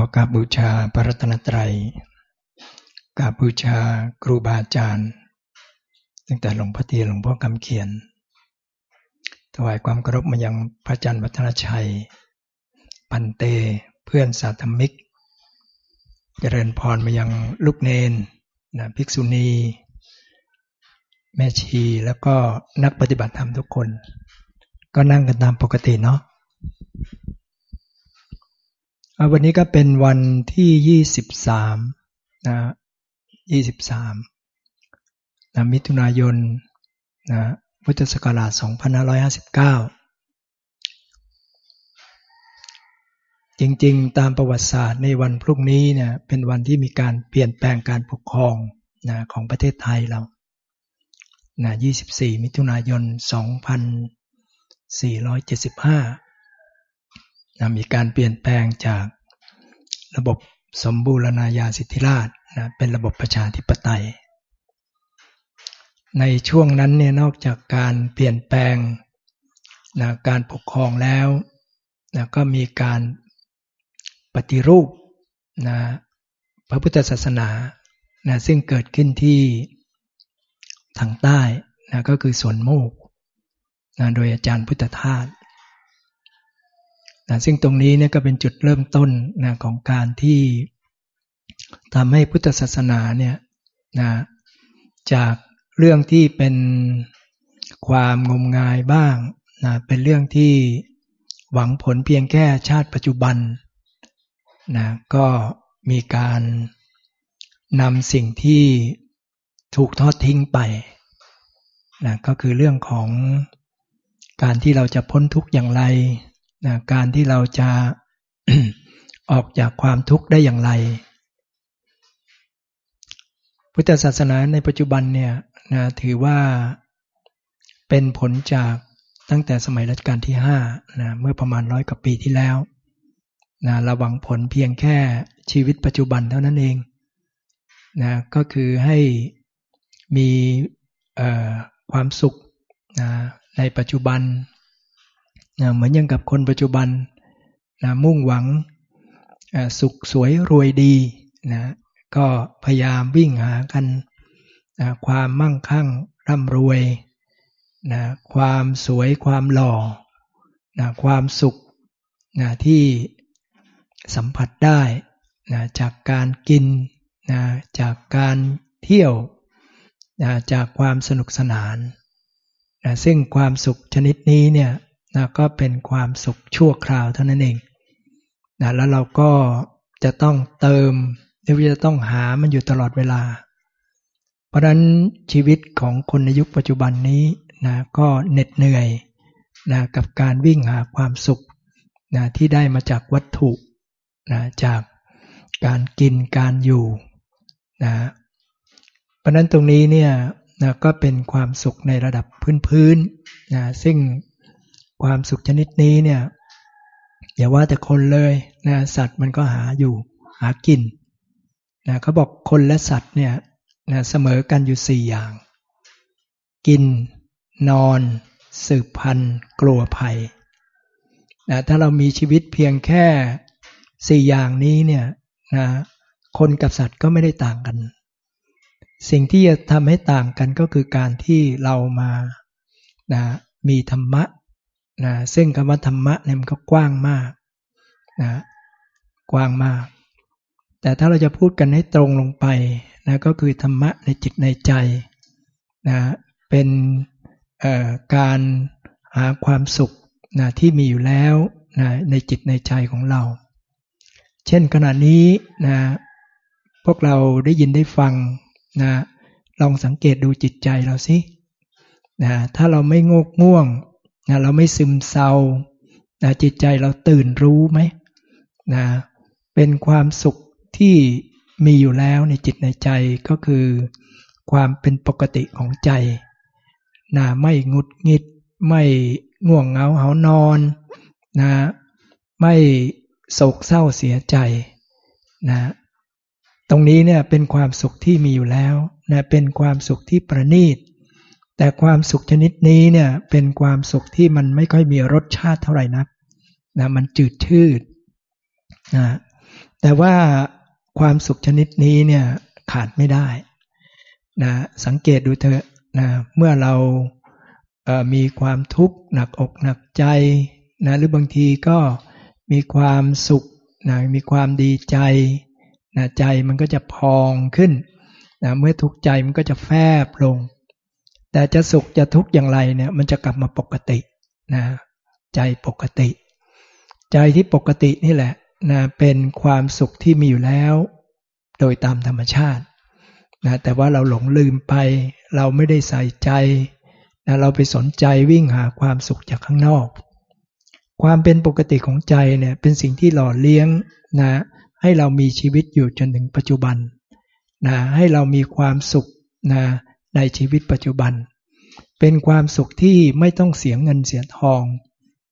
ขอกราบบูชาพระรัตนตรัยกราบบูชาครูบาอาจารย์ ตั้งแต่หลวงพ่อเตียหลวงพ่อคำเขียน ถวายความเคารพมายังพระอาจารย์วัฒนชัย ปันเตเพื่อนสาธมิก เจริญพรมายังลูกเนนนะภิกษุณี แม่ชีแล้วก็นักปฏิบัติธรรมทุกคน ก็นั่งกันตามปกติเนาะ วันนี้ก็เป็นวันที่23นะ23นะมิถุนายนนะพุทธศักราช2559จริงๆ ตามประวัติศาสตร์ในวันพรุ่งนี้เนี่ยเป็นวันที่มีการเปลี่ยนแปลงการปกครองนะของประเทศไทยเรานะ24 มิถุนายน 2475 นะมีการเปลี่ยนแปลงจากระบบสมบูรณาญาสิทธิราชนะเป็นระบบประชาธิปไตย ในช่วงนั้นเนี่ยนอกจากการเปลี่ยนแปลงนะการปกครองแล้วนะก็มีการปฏิรูปนะพระพุทธศาสนานะซึ่งเกิดขึ้นที่ทางใต้นะก็คือสวนโมกนะโดยอาจารย์พุทธทาส นะซึ่งตรงนี้เนี่ยก็เป็นจุดเริ่มต้นนะของการที่ทำให้พุทธศาสนาเนี่ยนะจากเรื่องที่เป็นความงมงายบ้างนะเป็นเรื่องที่หวังผลเพียงแค่ชาติปัจจุบันนะก็มีการนำสิ่งที่ถูกทอดทิ้งไปนะก็คือเรื่องของการที่เราจะพ้นทุกข์อย่างไร นะการที่เราจะออกจากความทุกข์ได้อย่างไร พุทธศาสนาในปัจจุบันเนี่ยนะถือว่าเป็นผลจากตั้งแต่สมัยรัชกาลที่5นะเมื่อประมาณร้อยกว่าปีที่แล้วนะระวังผลเพียงแค่ชีวิตปัจจุบันเท่านั้นเองนะก็คือให้มีความสุขนะในปัจจุบัน นะเหมือนอย่างกับคนปัจจุบันนะมุ่งหวังสุขสวยรวยดีนะก็พยายามวิ่งหากันนะความมั่งคั่งร่ำรวยนะความสวยความหล่อนะความสุขนะที่สัมผัสได้นะจากการกินนะจากการเที่ยวนะจากความสนุกสนานนะซึ่งความสุขชนิดนี้เนี่ย นะก็เป็นความสุขชั่วคราวเท่านั้นเองนะแล้วเราก็จะต้องเติมหรือจะต้องหามันอยู่ตลอดเวลา เพราะนั้นชีวิตของคนในยุคปัจจุบันนี้นะก็เหน็ดเหนื่อยนะกับการวิ่งหาความสุขนะที่ได้มาจากวัตถุนะจากการกินการอยู่นะเพราะนั้นตรงนี้เนี่ยนะก็เป็นความสุขในระดับพื้นๆนะซึ่ง ความสุขชนิดนี้เนี่ยอย่าว่าแต่คนเลยนะสัตว์มันก็หาอยู่หากินนะเขาบอกคนและสัตว์เนี่ยนะเสมอกันอยู่สี่อย่าง กิน นอน สืบพันธุ์ กลัวภัยนะถ้าเรามีชีวิตเพียงแค่สี่อย่างนี้เนี่ยนะคนกับสัตว์ก็ไม่ได้ต่างกัน สิ่งที่จะทำให้ต่างกันก็คือการที่เรามานะมีธรรมะ นะซึ่งคำว่าธรรมะเนี่ยมันก็กว้างมากนะกว้างมาก แต่ถ้าเราจะพูดกันให้ตรงลงไปนะก็คือธรรมะในจิตในใจนะเป็นการหาความสุขนะที่มีอยู่แล้วนะในจิตในใจของเรา เช่นขณะนี้นะพวกเราได้ยินได้ฟังนะลองสังเกตดูจิตใจเราสินะถ้าเราไม่งกง่วง นะเราไม่ซึมเศร้านะจิตใจเราตื่นรู้ไหมนะเป็นความสุขที่มีอยู่แล้วในจิตในใจก็คือความเป็นปกติของใจนะไม่งุดงิด ไม่ง่วงเหงาเหานอนนะไม่โศกเศร้าเสียใจนะตรงนี้เนี่ยเป็นความสุขที่มีอยู่แล้วนะเป็นความสุขที่ประณีต แต่ความสุขชนิดนี้เนี่ยเป็นความสุขที่มันไม่ค่อยมีรสชาติเท่าไหร่นักนะมันจืดชืดนะแต่ว่าความสุขชนิดนี้เนี่ยขาดไม่ได้นะสังเกตดูเถอะนะเมื่อเราเมีความทุกข์หนักอกหนักใจนะหรือบางทีก็มีความสุขนะมีความดีใจนะใจมันก็จะพองขึ้นนะเมื่อทุกข์ใจมันก็จะแฟบลง แต่จะสุขจะทุกข์อย่างไรเนี่ยมันจะกลับมาปกตินะใจปกติ ใจที่ปกตินี่แหละนะเป็นความสุขที่มีอยู่แล้ว โดยตามธรรมชาตินะแต่ว่าเราหลงลืมไป เราไม่ได้ใส่ใจนะเราไปสนใจวิ่งหาความสุขจากข้างนอก ความเป็นปกติของใจเนี่ยเป็นสิ่งที่หล่อเลี้ยงนะให้เรามีชีวิตอยู่จนถึงปัจจุบันนะให้เรามีความสุขนะ ในชีวิตปัจจุบัน เป็นความสุขที่ไม่ต้องเสียเงินเสียทอง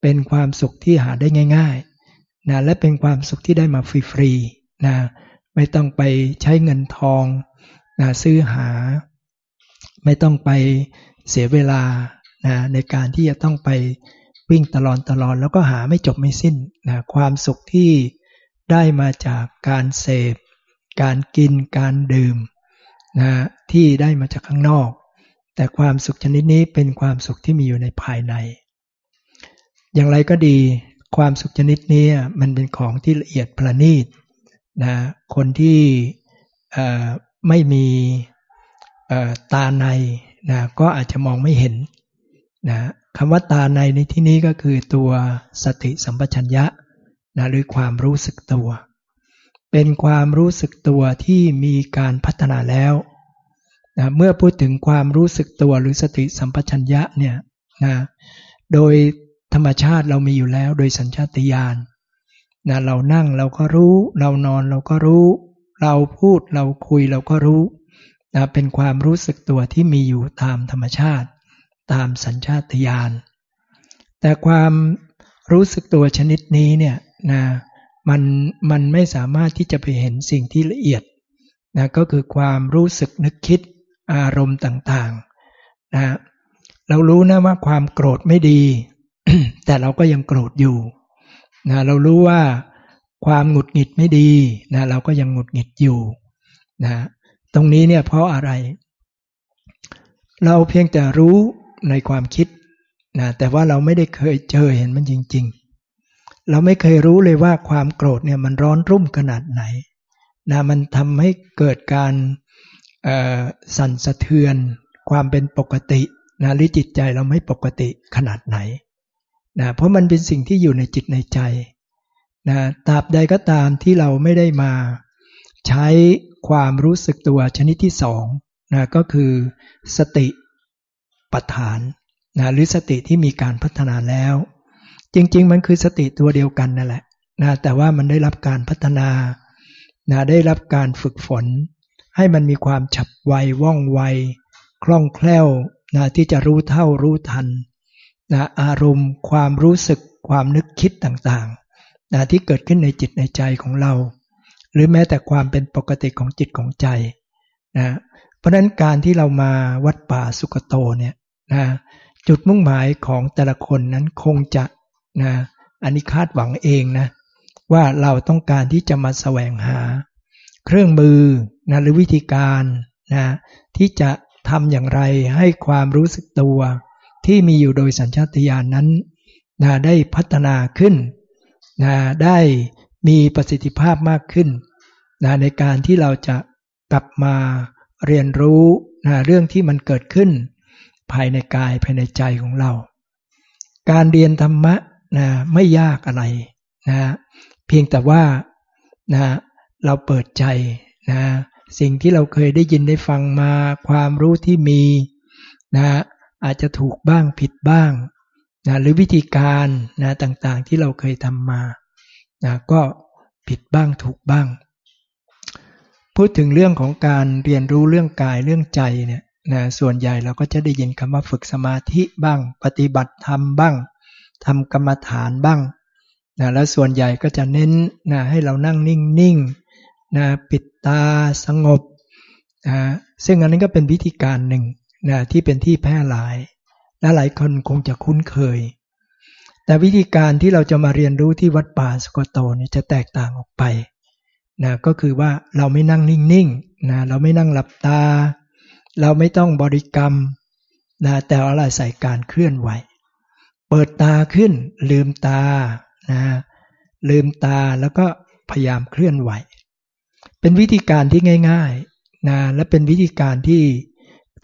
เป็นความสุขที่หาได้ง่ายๆนะและเป็นความสุขที่ได้มาฟรีๆนะไม่ต้องไปใช้เงินทองนะซื้อหา ไม่ต้องไปเสียเวลานะในการที่จะต้องไปวิ่งตลอดตลอดแล้วก็หาไม่จบไม่สิ้นนะความสุขที่ได้มาจากการเสพ การกินการดื่ม นะที่ได้มาจากข้างนอก แต่ความสุขชนิดนี้เป็นความสุขที่มีอยู่ในภายใน อย่างไรก็ดีความสุขชนิดนี้มันเป็นของที่ละเอียดประณีตนะคนที่ไม่มีตาในนะก็อาจจะมองไม่เห็นนะคำว่าตาในในที่นี้ก็คือตัวสติสัมปชัญญะนะหรือความรู้สึกตัว เป็นความรู้สึกตัวที่มีการพัฒนาแล้วนะเมื่อพูดถึงความรู้สึกตัวหรือสติสัมปชัญญะเนี่ยนะโดยธรรมชาติเรามีอยู่แล้วโดยสัญชาตญาณนะเรานั่งเราก็รู้ เรานอนเราก็รู้ เราพูดเราคุยเราก็รู้นะเป็นความรู้สึกตัวที่มีอยู่ตามธรรมชาติ ตามสัญชาตญาณแต่ความรู้สึกตัวชนิดนี้เนี่ยนะ มันมันไม่สามารถที่จะไปเห็นสิ่งที่ละเอียดนะก็คือความรู้สึกนึกคิดอารมณ์ต่างๆนะเรารู้นะว่าความโกรธไม่ดี แต่เราก็ยังโกรธอยู่นะเรารู้ว่าความหงุดหงิดไม่ดีนะเราก็ยังหงุดหงิดอยู่นะตรงนี้เนี่ยเพราะอะไร เราเพียงแต่รู้ในความคิดนะแต่ว่าเราไม่ได้เคยเจอเห็นมันจริง ๆ เราไม่เคยรู้เลยว่าความโกรธเนี่ยมันร้อนรุ่มขนาดไหนนะมันทำให้เกิดการสั่นสะเทือน ความเป็นปกตินะหรือจิตใจเราไม่ปกติขนาดไหนนะเพราะมันเป็นสิ่งที่อยู่ในจิตในใจนะตราบใดก็ตามที่เราไม่ได้มาใช้ความรู้สึกตัวชนิดที่สองนะก็คือสติปัฏฐานนะหรือสติที่มีการพัฒนาแล้ว จริง ๆ มันคือสติตัวเดียวกันนั่นแหละนะแต่ว่ามันได้รับการพัฒนานะได้รับการฝึกฝน ให้มันมีความฉับไวว่องไว คล่องแคล่วนะที่จะรู้เท่ารู้ทันนะอารมณ์ ความรู้สึกความนึกคิดต่างๆนะที่เกิดขึ้นในจิตในใจของเรา หรือแม้แต่ความเป็นปกติของจิตของใจนะเพราะนั้นการที่เรามาวัดป่าสุกโตเนี่ยนะจุดมุ่งหมายของแต่ละคนนั้นคงจะ นะอันนี้คาดหวังเองนะว่าเราต้องการที่จะมาแสวงหา เครื่องมือนะหรือวิธีการนะที่จะทำอย่างไรให้ความรู้สึกตัวที่มีอยู่โดยสัญชาตญาณนนั้นนะได้พัฒนาขึ้นนะได้มีประสิทธิภาพมากขึ้นนะในการที่เราจะกลับมาเรียนรู้นะเรื่องที่มันเกิดขึ้น ภายในกายภายในใจของเรา การเรียนธรรมะ นะไม่ยากอะไรนะเพียงแต่ว่านะเราเปิดใจนะสิ่งที่เราเคยได้ยินได้ฟังมาความรู้ที่มีนะอาจจะถูกบ้างผิดบ้างนะหรือวิธีการนะต่างๆที่เราเคยทำมานะก็ผิดบ้างถูกบ้าง พูดถึงเรื่องของการเรียนรู้เรื่องกายเรื่องใจเนี่ยนะส่วนใหญ่เราก็จะได้ยินคำว่าฝึกสมาธิบ้าง ปฏิบัติธรรมบ้าง ทำกรรมฐานบ้างนะแล้วส่วนใหญ่ก็จะเน้นนะให้เรานั่งนิ่งๆนะปิดตาสงบนะซึ่งอันนี้นก็เป็นวิธีการหนึ่งนะที่เป็นที่แพร่หลาย และหลายคนคงจะคุ้นเคย แต่วิธีการที่เราจะมาเรียนรู้ที่วัดป่าสกโตนี่จะแตกต่างออกไปนะก็คือว่าเราไม่นั่งนิ่งๆนะเราไม่นั่งหลับตา เราไม่ต้องบริกรรมนะแต่อะไรใส่การเคลื่อนไหว เปิดตาขึ้น ลืมตานะลืมตาแล้วก็พยายามเคลื่อนไหว เป็นวิธีการที่ง่ายๆนะและเป็นวิธีการที่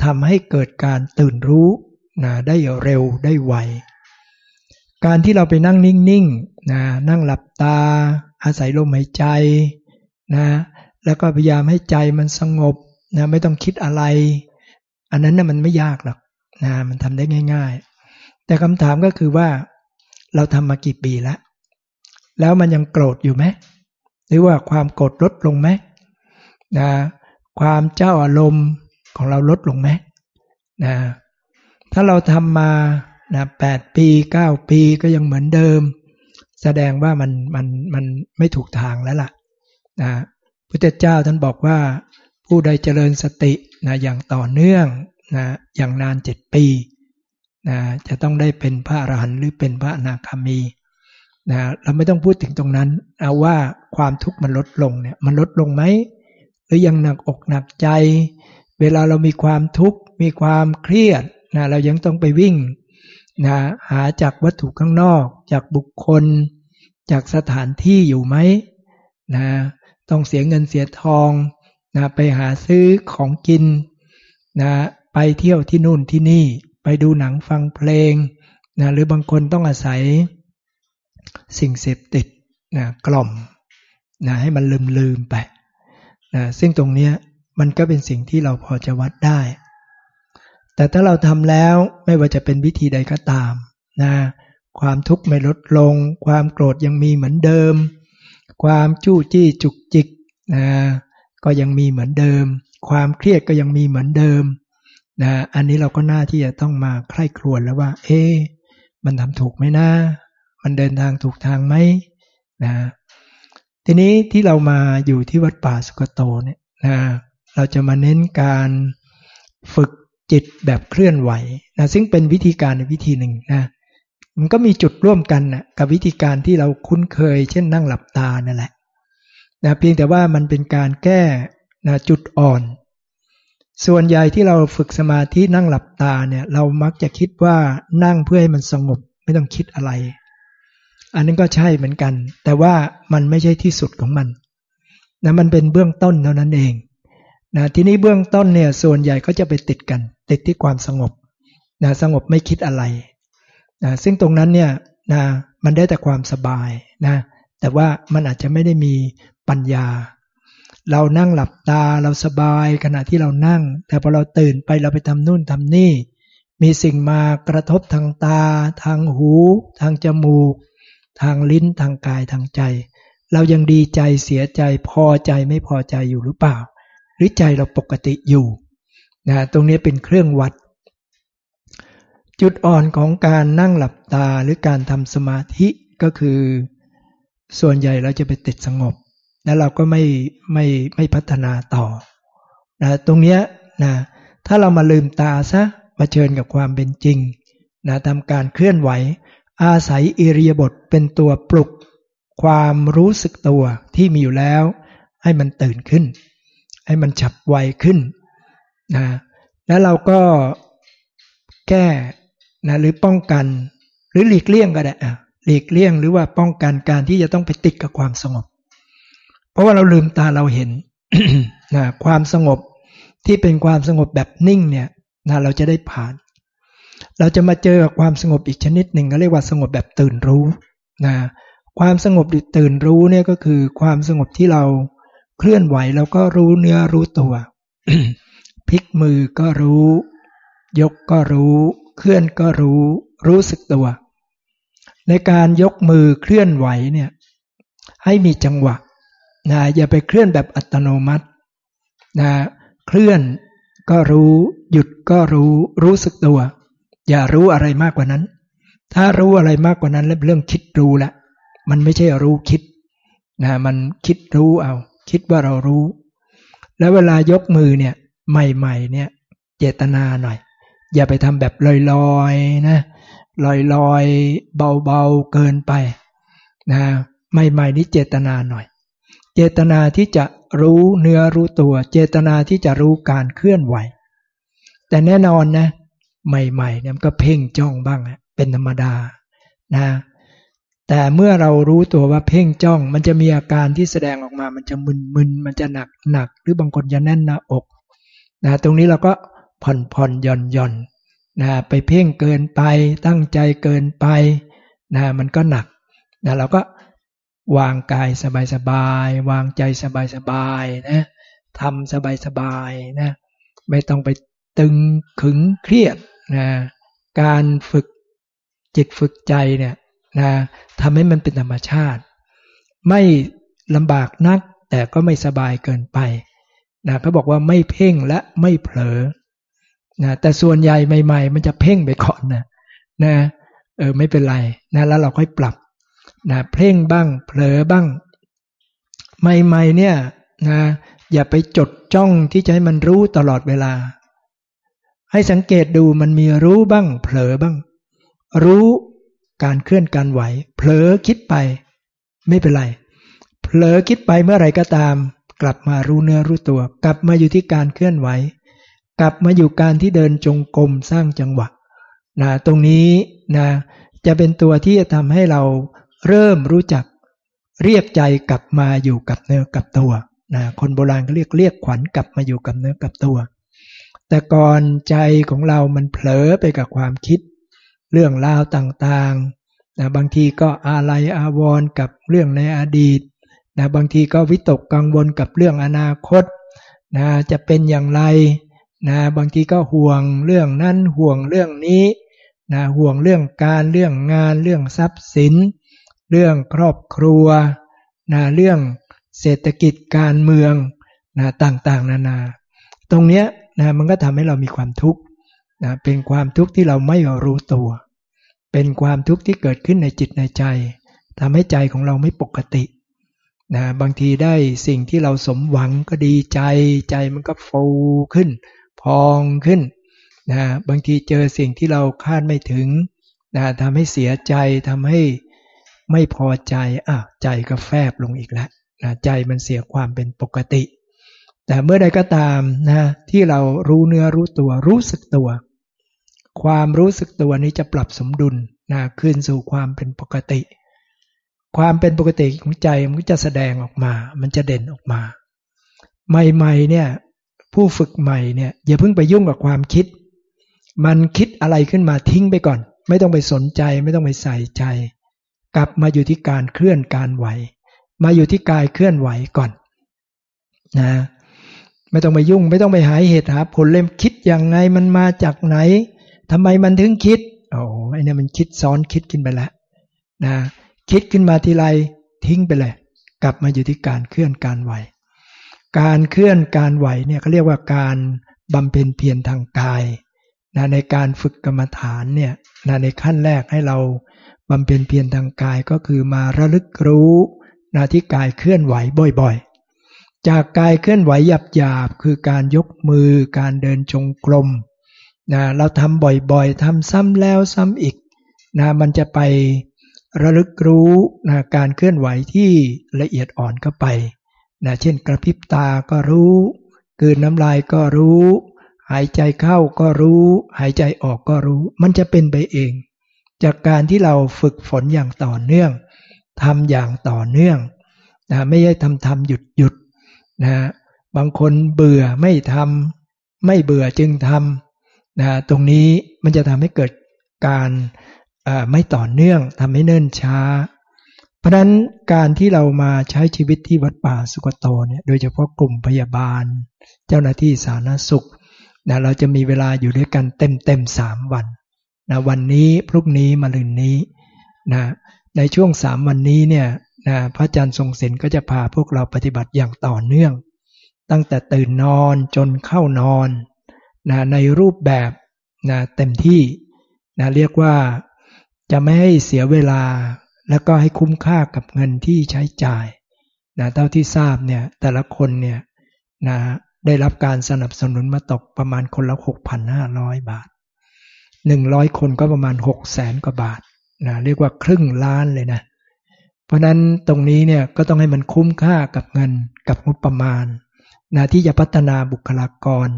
ทำให้เกิดการตื่นรู้นะได้เร็วได้ไวการที่เราไปนั่งนิ่งๆนะนั่งหลับตา อาศัยลมหายใจนะแล้วก็พยายามให้ใจมันสงบนะไม่ต้องคิดอะไร อันนั้นนะมันไม่ยากหรอกนะมันทำได้ง่าย ๆ แต่คำถามก็คือว่า เราทำมากี่ปีแล้ว แล้วมันยังโกรธอยู่ไหมหรือว่าความโกรธลดลงไหมนะความเจ้าอารมณ์ของเราลดลงไหมนะถ้าเราทำมานะแปดปีเก้าปีก็ยังเหมือนเดิม แสดงว่ามันมันมันไม่ถูกทางแล้วล่ะนะพุทธเจ้าท่านบอกว่าผู้ใดเจริญสตินะอย่างต่อเนื่องนะอย่างนานเจ็ดปี นะจะต้องได้เป็นพระอรหันต์หรือเป็นพระอนาคามีนะเราไม่ต้องพูดถึงตรงนั้นเอาว่าความทุกข์มันลดลงเนี่ยมันลดลงไหมหรือยังหนักอกหนักใจ เวลาเรามีความทุกข์มีความเครียดนะเรายังต้องไปวิ่งนะหาจากวัตถุข้างนอก จากบุคคล จากสถานที่อยู่ไหมนะต้องเสียเงินเสียทองนะไปหาซื้อของกินนะไปเที่ยวที่นู่นที่นี่ ไปดูหนังฟังเพลงนะหรือบางคนต้องอาศัยสิ่งเสพติดนะกล่อมนะให้มันลืมลืมไปนะซึ่งตรงนี้มันก็เป็นสิ่งที่เราพอจะวัดได้ แต่ถ้าเราทำแล้วไม่ว่าจะเป็นวิธีใดก็ตามนะความทุกข์ไม่ลดลง ความโกรธยังมีเหมือนเดิม ความจู้จี้จุกจิกนะก็ยังมีเหมือนเดิม ความเครียดก็ยังมีเหมือนเดิม นะอันนี้เราก็น่าที่จะต้องมาใคร่ครวญแล้วว่า เอ๊มันทำถูกไหมนะมันเดินทางถูกทางไหมนะทีนี้ที่เรามาอยู่ที่วัดป่าสุกโตเนี่ยนะเราจะมาเน้นการฝึกจิตแบบเคลื่อนไหวนะซึ่งเป็นวิธีการวิธีหนึ่งนะมันก็มีจุดร่วมกันนะกับวิธีการที่เราคุ้นเคย เช่นนั่งหลับตานั่นแหละนะเพียงแต่ว่ามันเป็นการแก้นะจุดอ่อน ส่วนใหญ่ที่เราฝึกสมาธินั่งหลับตาเนี่ย เรามักจะคิดว่านั่งเพื่อให้มันสงบไม่ต้องคิดอะไร อันนั้นก็ใช่เหมือนกัน แต่ว่ามันไม่ใช่ที่สุดของมันนะมันเป็นเบื้องต้นเท่านั้นเองนะทีนี้เบื้องต้นเนี่ย ส่วนใหญ่ก็จะไปติดกัน ติดที่ความสงบนะสงบไม่คิดอะไรนะซึ่งตรงนั้นเนี่ยนะมันได้แต่ความสบายนะแต่ว่ามันอาจจะไม่ได้มีปัญญา เรานั่งหลับตาเราสบายขณะที่เรานั่ง แต่พอเราตื่นไปเราไปทำนู่นทำนี่ มีสิ่งมากระทบทางตา ทางหู ทางจมูก ทางลิ้นทางกายทางใจ เรายังดีใจเสียใจพอใจไม่พอใจอยู่หรือเปล่า หรือใจเราปกติอยู่นะตรงนี้เป็นเครื่องวัด จุดอ่อนของการนั่งหลับตาหรือการทำสมาธิก็คือ ส่วนใหญ่เราจะไปติดสงบ แล้วเราก็ไม่ไม่ไม่พัฒนาต่อนะตรงนี้นะถ้าเรามาลืมตาซะมาเชิญกับความเป็นจริงนะทำการเคลื่อนไหว อาศัยอิริยาบถเป็นตัวปลุก ความรู้สึกตัวที่มีอยู่แล้ว ให้มันตื่นขึ้น ให้มันฉับไวขึ้นนะแล้วเราก็แก้นะหรือป้องกัน หรือหลีกเลี่ยงก็ได้หลีกเลี่ยงหรือว่าป้องกันการที่จะต้องไปติดกับความสงบ เพราะว่าเราลืมตาเราเห็นนะความสงบที่เป็นความสงบแบบนิ่งเนี่ยนะเราจะได้ผ่าน เราจะมาเจอกับความสงบอีกชนิดหนึ่งก็เรียกว่าสงบแบบตื่นรู้นะความสงบตื่นรู้เนี่ยก็คือความสงบที่เราเคลื่อนไหวเราก็รู้เนื้อรู้ตัวพลิกมือก็รู้ ยกก็รู้ เคลื่อนก็รู้ รู้สึกตัว ในการยกมือเคลื่อนไหวเนี่ยให้มีจังหวะ นะอย่าไปเคลื่อนแบบอัตโนมัตินะเคลื่อนก็รู้ หยุดก็รู้รู้สึกตัว อย่ารู้อะไรมากกว่านั้น ถ้ารู้อะไรมากกว่านั้นเรื่องคิดรู้ละมันไม่ใช่รู้คิดนะมันคิดรู้เอา คิดว่าเรารู้ แล้วเวลายกมือเนี่ย ใหม่ ๆ เนี่ย เจตนาหน่อย อย่าไปทำแบบลอยๆนะลอยๆเบาๆเกินไปนะใหม่ๆนี่เจตนาหน่อย เจตนาที่จะรู้เนื้อรู้ตัว เจตนาที่จะรู้การเคลื่อนไหว แต่แน่นอนนะ ใหม่ๆเนี่ยมันก็เพ่งจ้องบ้างเป็นธรรมดานะแต่เมื่อเรารู้ตัวว่าเพ่งจ้อง มันจะมีอาการที่แสดงออกมา มันจะมึนๆมันจะหนักหนักหรือบางคนจะแน่นหน้าอกนะตรงนี้เราก็ผ่อนผ่อนหย่อนหย่อนนะไปเพ่งเกินไปตั้งใจเกินไปนะมันก็หนักนะเราก็ วางกายสบายๆวางใจสบายๆนะทำสบายๆนะไม่ต้องไปตึงขึงเครียดนะการฝึกจิตฝึกใจเนี่ยนะทำให้มันเป็นธรรมชาติ ไม่ลำบากนักแต่ก็ไม่สบายเกินไปนะเขาบอกว่าไม่เพ่งและไม่เผลอนะแต่ส่วนใหญ่ใหม่ ๆ มันจะเพ่งไปก่อนนะนะเออไม่เป็นไรนะแล้วเราค่อยปรับ นะเพ่งบ้าง เผลอบ้าง ใหม่ๆเนี่ยนะอย่าไปจดจ้องที่จะให้มันรู้ตลอดเวลา ให้สังเกตดูมันมีรู้บ้าง เผลอบ้าง รู้การเคลื่อนการไหว เผลอคิดไป ไม่เป็นไร เผลอคิดไปเมื่อไหร่ก็ตาม กลับมารู้เนื้อรู้ตัว กลับมาอยู่ที่การเคลื่อนไหว กลับมาอยู่การที่เดินจงกรมสร้างจังหวะนะตรงนี้นะจะเป็นตัวที่จะทำให้เรา เริ่มรู้จักเรียกใจกลับมาอยู่กับเนื้อกับตัวนะคนโบราณก็เรียกเรียกขวัญกลับมาอยู่กับเนื้อกับตัว แต่ก่อนใจของเรามันเผลอไปกับความคิด เรื่องราวต่างๆนะบางทีก็อาลัยอาวรณ์กับเรื่องในอดีตนะบางทีก็วิตกกังวลกับเรื่องอนาคตนะจะเป็นอย่างไรนะบางทีก็ห่วงเรื่องนั้นห่วงเรื่องนี้นะห่วงเรื่องการเรื่องงานเรื่องทรัพย์สิน เรื่องครอบครัวนะเรื่องเศรษฐกิจการเมืองนะต่างๆ นานา ตรงเนี้ยนะมันก็ทำให้เรามีความทุกข์นะเป็นความทุกข์ที่เราไม่รู้ตัว เป็นความทุกข์ที่เกิดขึ้นในจิตในใจทำให้ใจของเราไม่ปกตินะบางทีได้สิ่งที่เราสมหวังก็ดีใจ ใจมันก็ฟูขึ้น พองขึ้นนะบางทีเจอสิ่งที่เราคาดไม่ถึงนะทำให้เสียใจทำให้ ไม่พอใจอะใจก็แฟบลงอีกแล้วนะใจมันเสียความเป็นปกติ แต่เมื่อใดก็ตามนะที่เรารู้เนื้อรู้ตัวรู้สึกตัว ความรู้สึกตัวนี้จะปรับสมดุลนะคืนสู่ความเป็นปกติ ความเป็นปกติของใจมันก็จะแสดงออกมา มันจะเด่นออกมา ใหม่ๆเนี่ยผู้ฝึกใหม่เนี่ยอย่าเพิ่งไปยุ่งกับความคิด มันคิดอะไรขึ้นมาทิ้งไปก่อน ไม่ต้องไปสนใจ ไม่ต้องไปใส่ใจ กลับมาอยู่ที่การเคลื่อนการไหว มาอยู่ที่กายเคลื่อนไหวก่อนนะไม่ต้องไปยุ่ง ไม่ต้องไปหาเหตุหาผลเล่มคิดยังไงมันมาจากไหนทำไมมันถึงคิดโอ้ไอ้นี่มันคิดซ้อนคิดขึ้นไปแล้วนะคิดขึ้นมาทีไรทิ้งไปเลย กลับมาอยู่ที่การเคลื่อนการไหว การเคลื่อนการไหวเนี่ยเขาเรียกว่าการบำเพ็ญเพียรทางกายนะในการฝึกกรรมฐานเนี่ยนะในขั้นแรกให้เรา บำเพ็ญเพียรทางกายก็คือมาระลึกรู้นะที่กายเคลื่อนไหวบ่อยๆ จากกายเคลื่อนไหวหยาบๆ คือการยกมือการเดินจงกรมนะเราทำบ่อยๆทำซ้ำแล้วซ้ำอีกนะมันจะไประลึกรู้นะการเคลื่อนไหวที่ละเอียดอ่อนเข้าไปนะเช่นกระพริบตาก็รู้กืนน้ำลายก็รู้ หายใจเข้าก็รู้ หายใจออกก็รู้ มันจะเป็นไปเอง จากการที่เราฝึกฝนอย่างต่อเนื่องทำอย่างต่อเนื่องนะไม่ใช่ทำทำหยุดหยุดนะบางคนเบื่อไม่ทำไม่เบื่อจึงทำนะตรงนี้มันจะทำให้เกิดการไม่ต่อเนื่องทำให้เนิ่นช้า เพราะนั้นการที่เรามาใช้ชีวิตที่วัดป่าสุกโตเนี่ยโดยเฉพาะกลุ่มพยาบาล เจ้าหน้าที่สาธารณสุขนะเราจะมีเวลาอยู่ด้วยกันเต็มเต็มสามวัน นะวันนี้พรุ่งนี้มะรืนนี้นะในช่วงสามวันนี้เนี่ยนะพระอาจารย์ทรงศิลก็จะพาพวกเราปฏิบัติอย่างต่อเนื่อง ตั้งแต่ตื่นนอนจนเข้านอนนะในรูปแบบนะเต็มที่นะเรียกว่าจะไม่ให้เสียเวลา แล้วก็ให้คุ้มค่ากับเงินที่ใช้จ่ายนะเท่าที่ทราบเนี่ยแต่ละคนเนี่ยนะได้รับการสนับสนุนมาตกประมาณคนละ 6,500 บาท 100คนก็ประมาณ6 0 0แสนกว่าบาทนะเรียกว่าครึ่งล้านเลยนะ เพราะนั้นตรงนี้เนี่ยก็ต้องให้มันคุ้มค่ากับเงินกับงบประมาณนะที่จะพัฒนาบุคลากร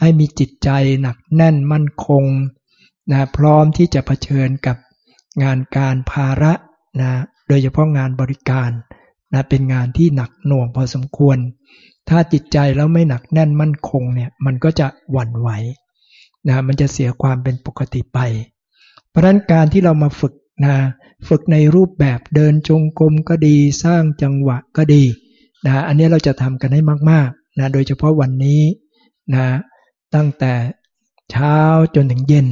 ให้มีจิตใจหนักแน่นมั่นคงนะพร้อมที่จะะเผชิญกับงานการภาระนะโดยเฉพาะงานบริการนะเป็นงานที่หนักหน่วงพอสมควร ถ้าจิตใจแล้วไม่หนักแน่นมั่นคงเนี่ยมันก็จะหวั่นไหว นะมันจะเสียความเป็นปกติไป เพราะฉะนั้นการที่เรามาฝึกนะฝึกในรูปแบบเดินจงกรมก็ดีสร้างจังหวะก็ดีนะอันนี้เราจะทำกันให้มากๆนะโดยเฉพาะวันนี้นะตั้งแต่เช้าจนถึงเย็น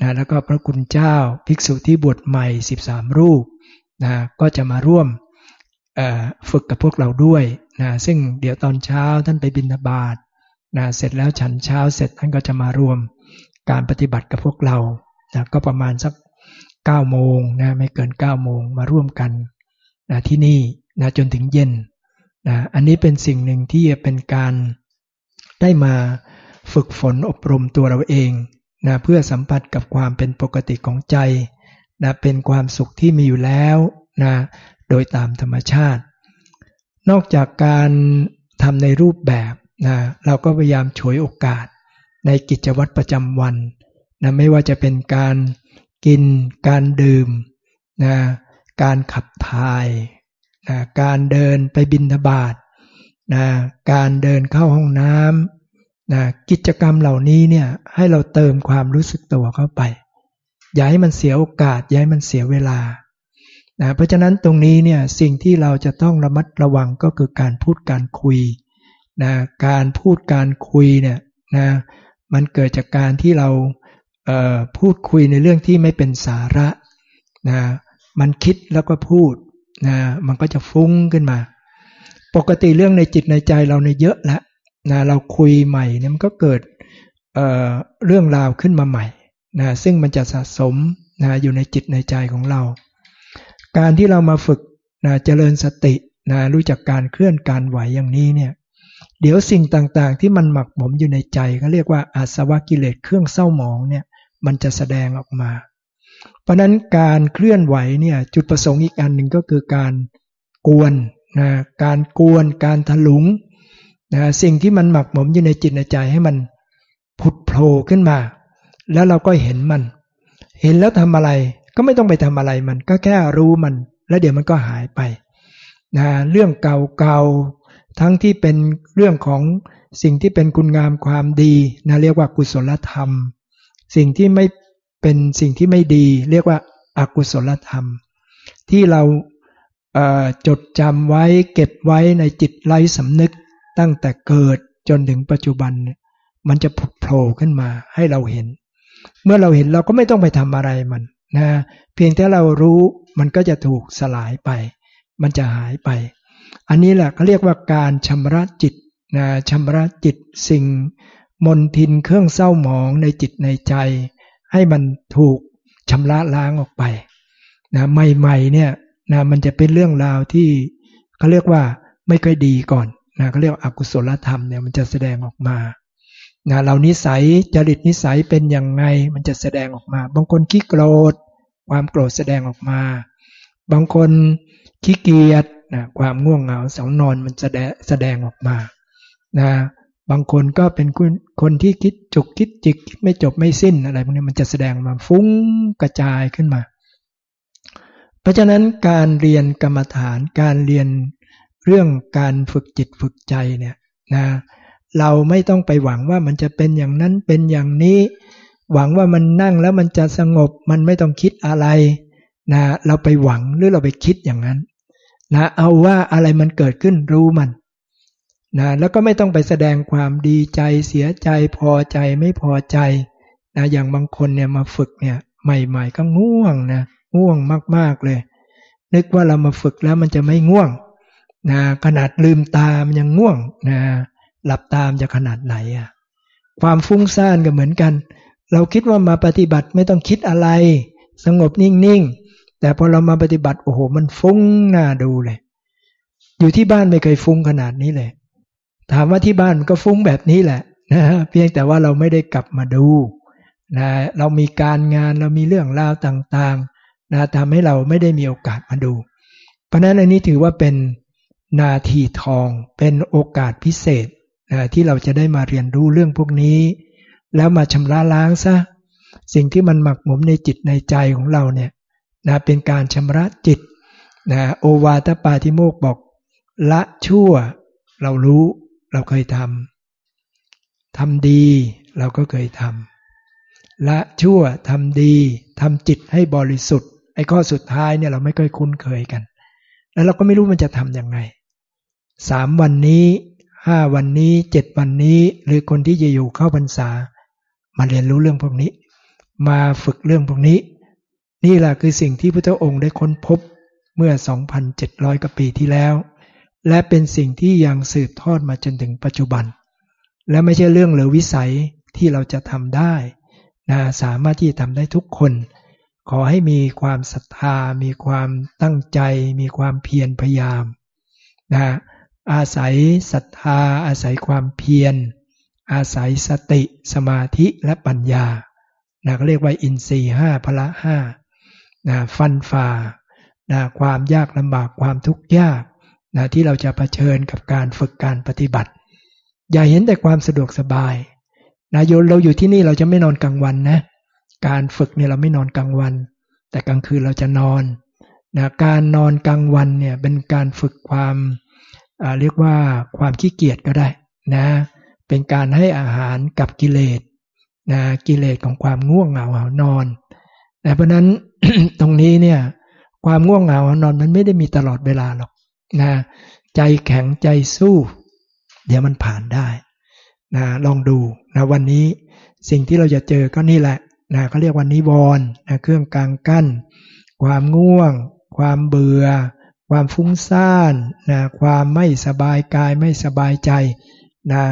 นะแล้วก็พระคุณเจ้าภิกษุที่บวชใหม่ 13 รูปนะก็จะมาร่วมฝึกกับพวกเราด้วยนะซึ่งเดี๋ยวตอนเช้าท่านไปบิณฑบาตนะเสร็จแล้วฉันเช้าเสร็จท่านก็จะมารวม การปฏิบัติกับพวกเรานะก็ประมาณสัก9โมงนะไม่เกิน9โมงมาร่วมกันนะที่นี่นะจนถึงเย็นนะอันนี้เป็นสิ่งหนึ่งที่เป็นการได้มาฝึกฝนอบรมตัวเราเองนะเพื่อสัมผัสกับความเป็นปกติของใจนะเป็นความสุขที่มีอยู่แล้วนะโดยตามธรรมชาติ นอกจากการทำในรูปแบบนะเราก็พยายามฉวยโอกาส ในกิจวัตรประจำวันนะไม่ว่าจะเป็นการกินการดื่มนะการขับถ่ายนะการเดินไปบินทบาทนะการเดินเข้าห้องน้ำนะกิจกรรมเหล่านี้เนี่ยให้เราเติมความรู้สึกตัวเข้าไป อย่าให้มันเสียโอกาส อย่าให้มันเสียเวลานะเพราะฉะนั้นตรงนี้เนี่ยสิ่งที่เราจะต้องระมัดระวังก็คือการพูดการคุยนะการพูดการคุยเนี่ยนะ มันเกิดจากการที่เราพูดคุยในเรื่องที่ไม่เป็นสาระนะมันคิดแล้วก็พูดนะมันก็จะฟุ้งขึ้นมา ปกติเรื่องในจิตในใจเราในเยอะแล้วนะเราคุยใหม่เนี่ยมันก็เกิดเเรื่องราวขึ้นมาใหม่นะซึ่งมันจะสะสมนะอยู่ในจิตในใจของเรา การที่เรามาฝึกนะเจริญสตินะรู้จักการเคลื่อนการไหวอย่างนี้เนี่ย เดี๋ยวสิ่งต่างๆ ที่มันหมักหมมอยู่ในใจเขาเรียกว่าอาสวะกิเลสเครื่องเศร้าหมองเนี่ยมันจะแสดงออกมา เพราะนั้นการเคลื่อนไหวเนี่ยจุดประสงค์อีกอันหนึ่งก็คือการกวนนะการกวน การถลุงนะสิ่งที่มันหมักหมมอยู่ในจิตในใจให้มันผุดโผล่ขึ้นมา แล้วเราก็เห็นมัน เห็นแล้วทำอะไรก็ไม่ต้องไปทำอะไรมันก็แค่รู้มัน แล้วเดี๋ยวมันก็หายไปนะเรื่องเก่า ทั้งที่เป็นเรื่องของสิ่งที่เป็นคุณงามความดีนะเรียกว่ากุศลธรรม สิ่งที่ไม่เป็นสิ่งที่ไม่ดี เรียกว่าอากุศลธรรม ที่เราจดจำไว้เก็บไว้ในจิตไร้สำนึกตั้งแต่เกิดจนถึงปัจจุบัน มันจะโผล่ขึ้นมาให้เราเห็น เมื่อเราเห็นเราก็ไม่ต้องไปทำอะไรมันนะเพียงแต่เรารู้มันก็จะถูกสลายไป มันจะหายไป อันนี้แหละเขาเรียกว่าการชำระจิตนะชำระจิตสิ่งมนทินเครื่องเศร้าหมองในจิตในใจ ให้มันถูกชำระล้างออกไปนะใหม่ๆเนี่ยนะมันจะเป็นเรื่องราวที่เขาเรียกว่าไม่ค่อยดีก่อนนะเขาเรียกอกุศลธรรมเนี่ยมันจะแสดงออกมานะเรานิสัยจริตนิสัยเป็นยังไงมันจะแสดงออกมา บางคนขี้โกรธ ความโกรธแสดงออกมา บางคนขี้เกียจ นะความง่วงเหงาสองนอนมันแสดงแสดงออกมานะบางคนก็เป็นคนที่คิดจุกคิดจิกคิดไม่จบไม่สิ้นอะไรพวกนี้มันจะแสดงมาฟุ้งกระจายขึ้นมา เพราะฉะนั้นการเรียนกรรมฐานการเรียนเรื่องการฝึกจิตฝึกใจเนี่ยนะเราไม่ต้องไปหวังว่ามันจะเป็นอย่างนั้นเป็นอย่างนี้ หวังว่ามันนั่งแล้วมันจะสงบมันไม่ต้องคิดอะไรนะเราไปหวังหรือเราไปคิดอย่างนั้น นะเอาว่าอะไรมันเกิดขึ้นรู้มันนะแล้วก็ไม่ต้องไปแสดงความดีใจเสียใจพอใจไม่พอใจนะอย่างบางคนเนี่ยมาฝึกเนี่ยใหม่ ๆ ก็ง่วงนะง่วงมากๆเลย นึกว่าเรามาฝึกแล้วมันจะไม่ง่วงนะขนาดลืมตามันยังง่วงนะหลับตามจะขนาดไหนอะความฟุ้งซ่านก็เหมือนกัน เราคิดว่ามาปฏิบัติไม่ต้องคิดอะไร สงบนิ่งๆ แต่พอเรามาปฏิบัติโอ้โห มันฟุ้งน่าดูเลย อยู่ที่บ้านไม่เคยฟุ้งขนาดนี้เลย ถามว่าที่บ้านก็ฟุ้งแบบนี้แหละนะเพียงแต่ว่าเราไม่ได้กลับมาดูนะเรามีการงานเรามีเรื่องราวต่างๆนะทำให้เราไม่ได้มีโอกาสมาดู เพราะนั้นอันนี้ถือว่าเป็นนาทีทองเป็นโอกาสพิเศษนะที่เราจะได้มาเรียนรู้เรื่องพวกนี้ แล้วมาชำระล้างซะสิ่งที่มันหมักหมมในจิตในใจของเราเนี่ย นะเป็นการชำระจิตนะโอวาทปาทิโมกบอกละชั่ว เรารู้เราเคยทำทำดีเราก็เคยทำละชั่วทำดีทำจิตให้บริสุทธิ์ไอ้ข้อสุดท้ายเนี่ยเราไม่เคยคุ้นเคยกัน แล้วเราก็ไม่รู้มันจะทำยังไงสามวันนี้ห้าวันนี้เจ็ดวันนี้ หรือคนที่จะอยู่เข้าพรรษา มาเรียนรู้เรื่องพวกนี้ มาฝึกเรื่องพวกนี้ นี่แหละคือสิ่งที่พระเจ้าองค์ได้ค้นพบเมื่อ 2,700 กว่าปีที่แล้ว และเป็นสิ่งที่ยังสืบทอดมาจนถึงปัจจุบัน และไม่ใช่เรื่องเหลือวิสัยที่เราจะทำได้นะสามารถที่จะทำได้ทุกคน ขอให้มีความศรัทธา มีความตั้งใจ มีความเพียรพยายามนะอาศัยศรัทธา อาศัยความเพียร อาศัยสติ สมาธิและปัญญานะก็เรียกว่าอินทรีห้าพละห้า นะฟันฝ่านะความยากลำบากความทุกข์ยากนะที่เราจะะเผชิญกับการฝึกการปฏิบัติ อย่าเห็นแต่ความสะดวกสบายนะโยนเราอยู่ที่นี่เราจะไม่นอนกลางวันนะ การฝึกเนี่ยเราไม่นอนกลางวัน แต่กลางคืนเราจะนอนนะการนอนกลางวันเนี่ยเป็นการฝึกความเรียกว่าความขี้เกียจก็ได้นะเป็นการให้อาหารกับกิเลสนะกิเลสของความง่วงเหงาหานอนแต่เพราะนั้น ตรงนี้เนี่ย ความง่วงเหงาหนอนมันไม่ได้มีตลอดเวลาหรอกนะใจแข็งใจสู้ เดี๋ยวมันผ่านได้นะลองดูนะวันนี้สิ่งที่เราจะเจอก็นี่แหละนะเขาเรียกว่านิวรณ์นะเครื่องกลางกั้น ความง่วง ความเบื่อ ความฟุ้งซ่านนะความไม่สบายกายไม่สบายใจนะ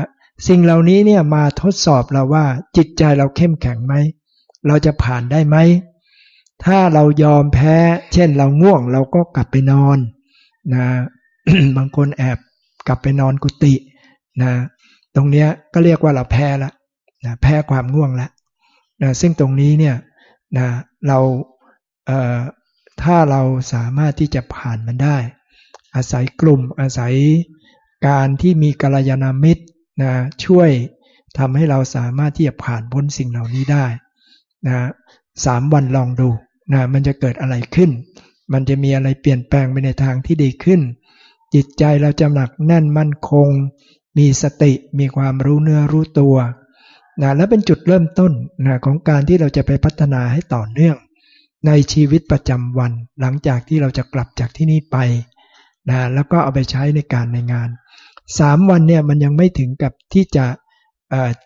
สิ่งเหล่านี้เนี่ยมาทดสอบเราว่าจิตใจเราเข้มแข็งไหม เราจะผ่านได้ไหม ถ้าเรายอมแพ้ เช่นเราง่วงเราก็กลับไปนอนนะบางคนแอบกลับไปนอนกุฏินะตรงนี้ก็เรียกว่าเราแพ้ละนะแพ้ความง่วงละนะซึ่งตรงนี้เนี่ยนะเราเถ้าเราสามารถที่จะผ่านมันได้ อาศัยกลุ่มอาศัยการที่มีกัลยาณมิตรนะช่วยทำให้เราสามารถที่จะผ่านพ้นสิ่งเหล่านี้ได้นะสามวันลองดู นะมันจะเกิดอะไรขึ้น มันจะมีอะไรเปลี่ยนแปลงไปในทางที่ดีขึ้น จิตใจเราจะหนักแน่นมั่นคง มีสติมีความรู้เนื้อรู้ตัวนะและเป็นจุดเริ่มต้นนะของการที่เราจะไปพัฒนาให้ต่อเนื่อง ในชีวิตประจำวัน หลังจากที่เราจะกลับจากที่นี่ไปนะแล้วก็เอาไปใช้ในการในงานสามวันเนี่ยมันยังไม่ถึงกับที่จะ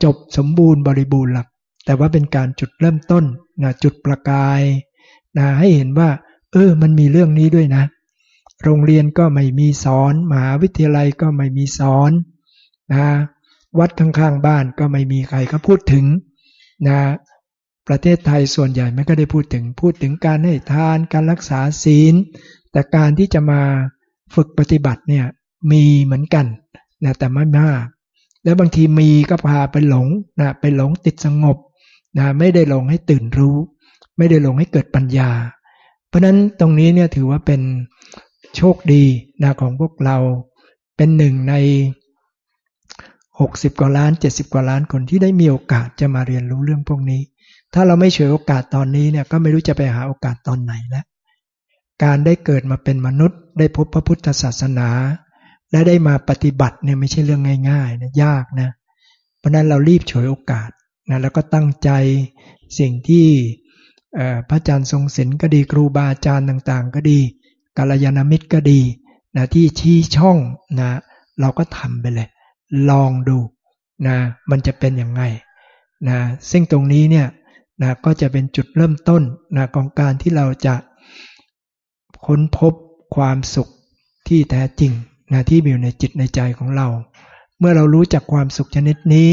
จบสมบูรณ์บริบูรณ์หลักแต่ว่าเป็นการจุดเริ่มต้นนะจุดประกาย นะให้เห็นว่า เออ มันมีเรื่องนี้ด้วยนะ โรงเรียนก็ไม่มีสอนมหาวิทยาลัยก็ไม่มีสอนนะวัดข้างๆบ้านก็ไม่มีใครก็พูดถึงนะประเทศไทยส่วนใหญ่ไม่ก็ได้พูดถึงพูดถึงการให้ทานการรักษาศีล แต่การที่จะมาฝึกปฏิบัติเนี่ยมีเหมือนกันนะแต่ไม่มากแล้วบางทีมีก็พาไปหลงนะไปหลงติดสงบนะไม่ได้หลงให้ตื่นรู้ ไม่ได้หลงให้เกิดปัญญา เพราะนั้นตรงนี้เนี่ยถือว่าเป็นโชคดีนะของพวกเราเป็นหนึ่งใน 60 กว่าล้าน 70 กว่าล้านคนที่ได้มีโอกาสจะมาเรียนรู้เรื่องพวกนี้ ถ้าเราไม่เฉยโอกาสตอนนี้เนี่ยก็ไม่รู้จะไปหาโอกาสตอนไหนแล้วการได้เกิดมาเป็นมนุษย์ ได้พบพระพุทธศาสนา และได้มาปฏิบัติเนี่ยไม่ใช่เรื่องง่ายๆนะยากนะเพราะนั้นเรารีบฉวยโอกาสนะแล้วก็ตั้งใจสิ่งที่ พระอาจารย์ทรงศิลป์ก็ดีครูบาอาจารย์ต่างๆ ก็ดีกาลยานมิตรก็ดีนะที่ชี้ช่องนะเราก็ทำไปเลย ลองดูนะมันจะเป็นยังไงนะซึ่งตรงนี้เนี่ยนะก็จะเป็นจุดเริ่มต้นนะของการที่เราจะค้นพบความสุขที่แท้จริงนะที่มีอยู่ในจิตในใจของเรา เมื่อเรารู้จักความสุขชนิดนี้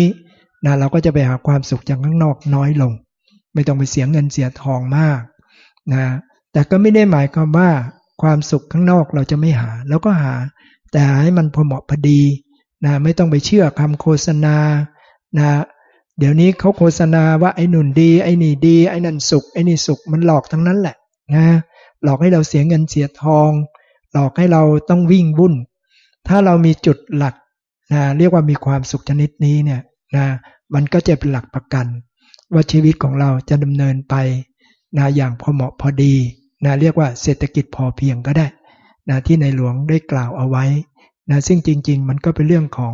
นะเราก็จะไปหาความสุขจากข้างนอกน้อยลง ไม่ต้องไปเสียเงินเสียทองมากนะแต่ก็ไม่ได้หมายความว่าความสุขข้างนอกเราจะไม่หา แล้วก็หา แต่หาให้มันพอเหมาะพอดีนะไม่ต้องไปเชื่อคำโฆษณานะเดี๋ยวนี้เขาโฆษณาว่าไอ้นุ่นดี ไอ้นี่ดี ไอ้นั่นสุขไอ้นี่สุขมันหลอกทั้งนั้นแหละนะหลอกให้เราเสียเงินเสียทอง หลอกให้เราต้องวิ่งวุ่นถ้าเรามีจุดหลักนะเรียกว่ามีความสุขชนิดนี้เนี่ยนะมันก็จะเป็นหลักประกัน ว่าชีวิตของเราจะดำเนินไปนะอย่างพอเหมาะพอดีนะเรียกว่าเศรษฐกิจพอเพียงก็ได้นะที่ในหลวงได้กล่าวเอาไว้นะซึ่งจริง ๆ มันก็เป็นเรื่องของ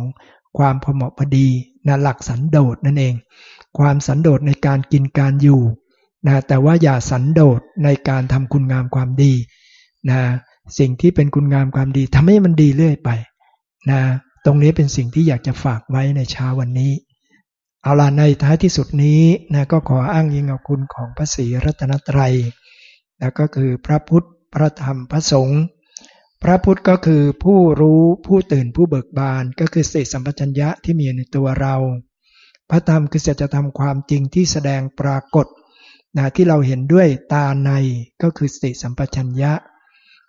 ความพอเหมาะพอดีนะหลักสันโดษนั่นเอง ความสันโดษในการกินการอยู่นะแต่ว่าอย่าสันโดษในการทำคุณงามความดีนะสิ่งที่เป็นคุณงามความดีทำให้มันดีเรื่อยไปนะตรงนี้เป็นสิ่งที่อยากจะฝากไว้ในเช้าวันนี้ เอาล่ะในท้ายที่สุดนี้นะก็ขออ้างยิงเอาคุณของพระศรีรัตนตรัยแล้วก็คือพระพุทธพระธรรมพระสงฆ์พระพุทธก็คือผู้รู้ผู้ตื่นผู้เบิกบานก็คือสติสัมปชัญญะที่มีในตัวเรา พระธรรมคือจะทำความจริงที่แสดงปรากฏนะที่เราเห็นด้วยตาในก็คือสติสัมปชัญญะ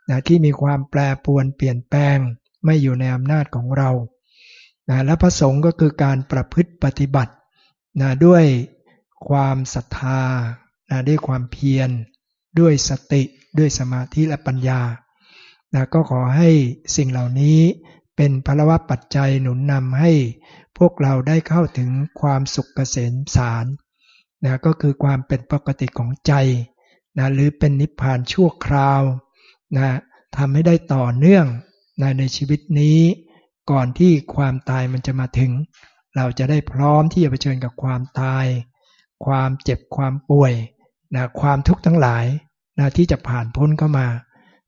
นะที่มีความแปรปวนเปลี่ยนแปลงไม่อยู่ในอำนาจของเรานะและพระสงฆ์ก็คือการประพฤติปฏิบัติ นะด้วยความศรัทธานะด้วยความเพียร ด้วยสติด้วยสมาธิและปัญญานะก็ขอให้สิ่งเหล่านี้เป็นพลวัตปัจจัยหนุนนำให้พวกเราได้เข้าถึงความสุขเกษมสารนะก็คือความเป็นปกติของใจนะหรือเป็นนิพพานชั่วคราวนะทำให้ได้ต่อเนื่องนะในชีวิตนี้ก่อนที่ความตายมันจะมาถึง เราจะได้พร้อมที่จะเผชิญกับความตาย ความเจ็บความป่วยนะความทุกข์ทั้งหลายนะที่จะผ่านพ้นเข้ามา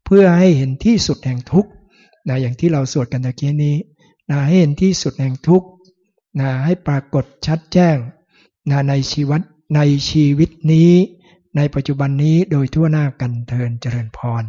เพื่อให้เห็นที่สุดแห่งทุกข์นะอย่างที่เราสวดกันตะกี้นี้นะให้เห็นที่สุดแห่งทุกข์นะให้ปรากฏชัดแจ้งนะในชีวิตในชีวิตนี้ ในปัจจุบันนี้โดยทั่วหน้ากันเทินเจริญพร